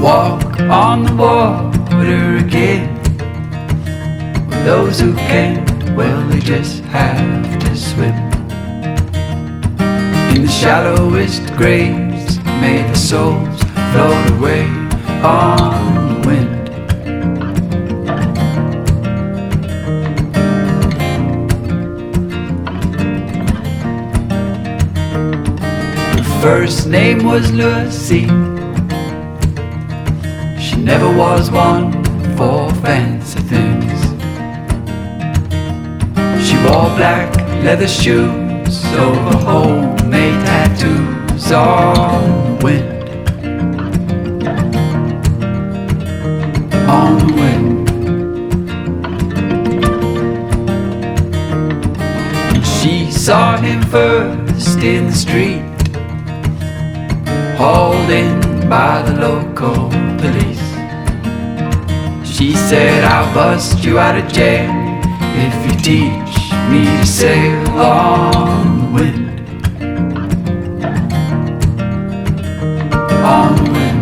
walk on the water again. Those who can't, well, they just have to swim. In the shallowest graves, may the souls float away on the wind. First name was Lucy. Never was one for fancy things. She wore black leather shoes over homemade tattoos on the wind. On the wind. And she saw him first in the street, hauled in by the local police. She said, I'll bust you out of jail if you teach me to sail on the wind. On the wind.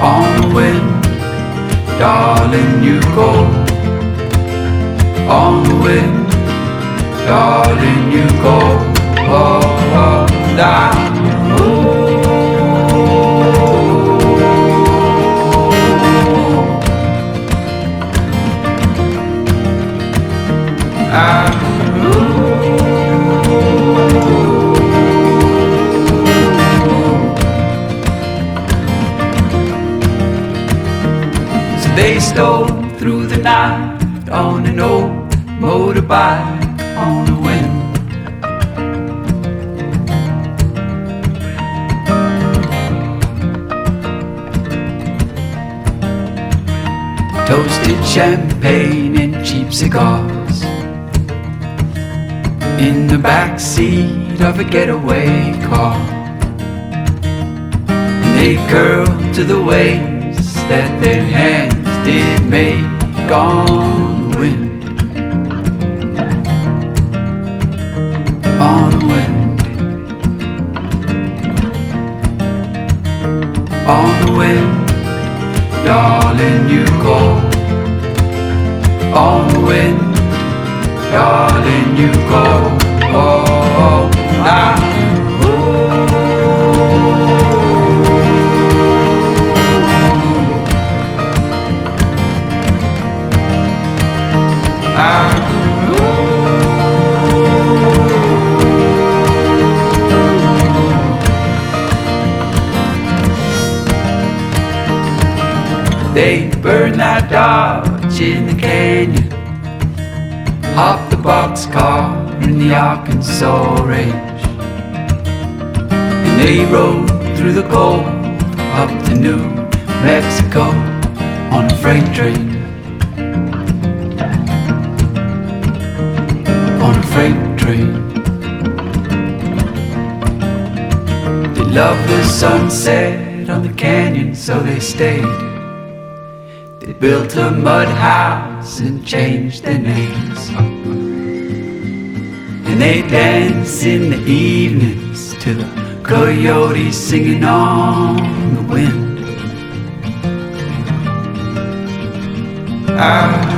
On the wind, darling, you go. On the wind, darling, you go. Oh, oh, down. Stole through the night on an old motorbike on the wind. Toasted champagne and cheap cigars in the back seat of a getaway car. And they curled to the ways that their hands did make on the wind. On the wind. On the wind. Darling, you go. On the wind. Darling, you go. Oh, oh, ah. They burned that Dodge in the canyon. Hopped the boxcar in the Arkansas range. And they rode through the cold up to New Mexico on a freight train. On a freight train. They loved the sunset on the canyon, so they stayed. Built a mud house and changed their names. And they dance in the evenings to the coyotes singing on the wind. Ah,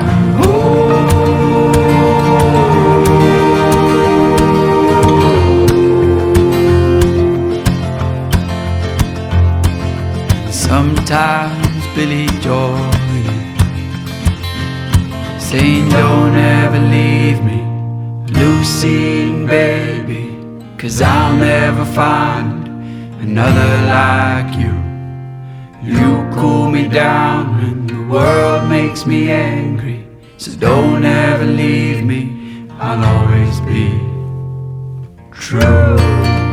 Sometimes Billy Joy saying don't ever leave me, Lucy baby, cause I'll never find another like you. You cool me down when the world makes me angry, so don't ever leave me, I'll always be true.